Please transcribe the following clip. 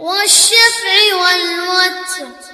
والشفع والوتر.